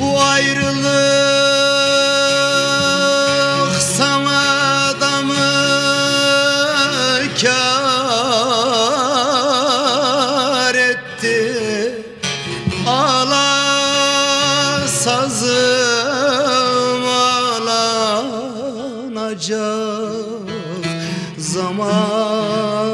Bu ayrılık sana da mı kar etti? Ağla sazım ağlanacak zaman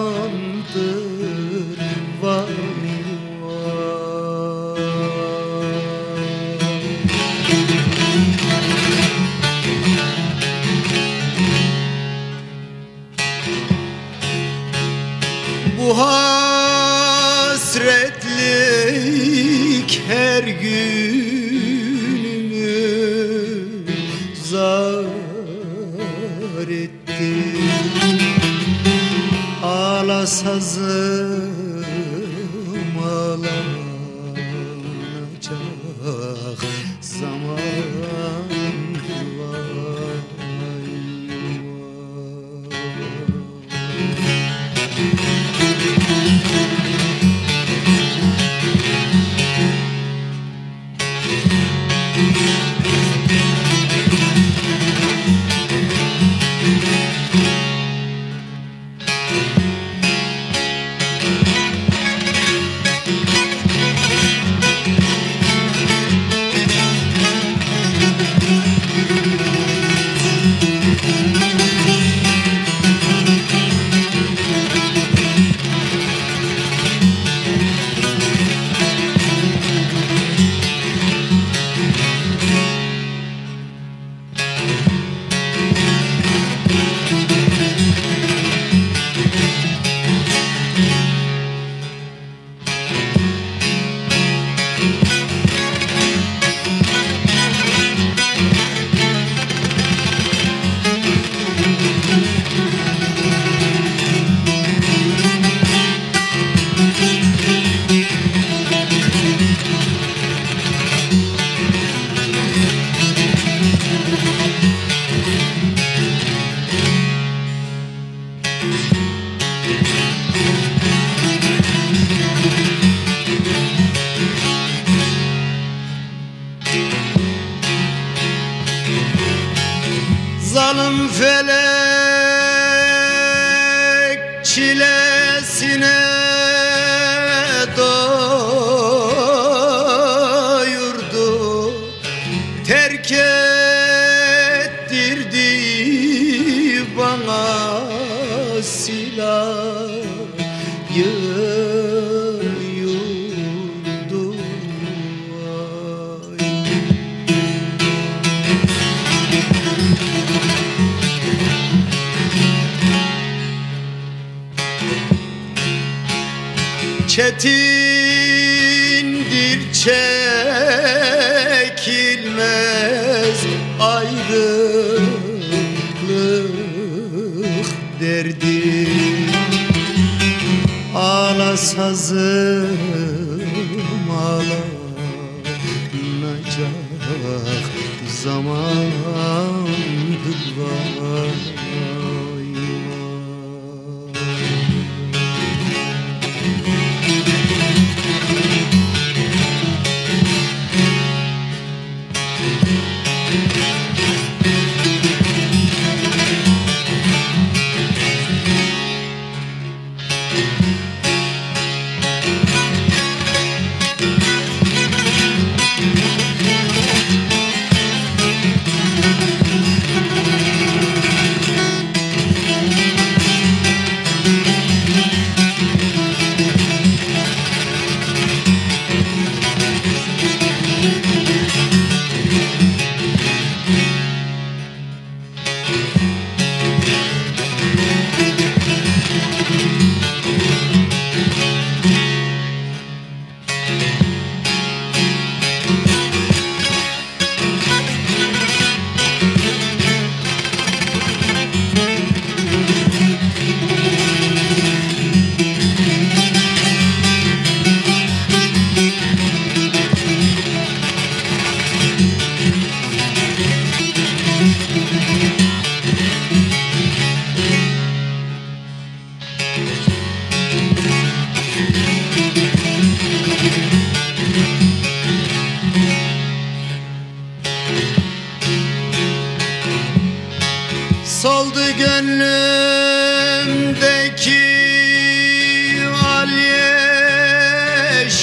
Ağla todo. Çetindir çekilmez ayrılık derdi. Ağla sazım ağlanacak zamandır vay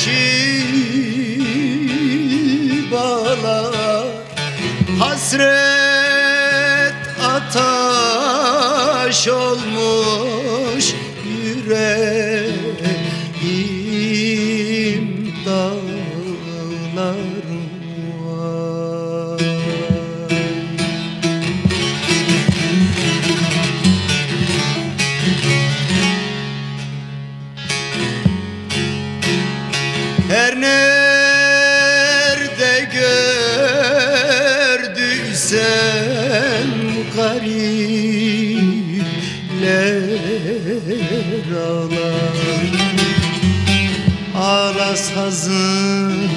yeşil Hasret atar taş olmuş yüreğim Her nerede gördüysem garipler ağlar. Ağla sazım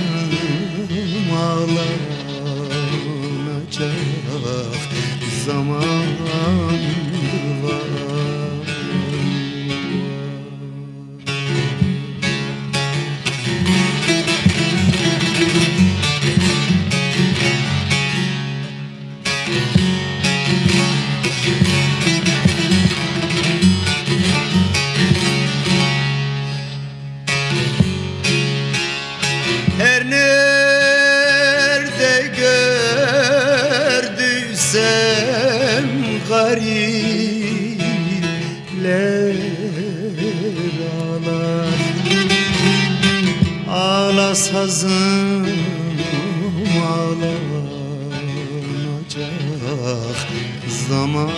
garipler ağlar Ağla sazım ağlanacak zaman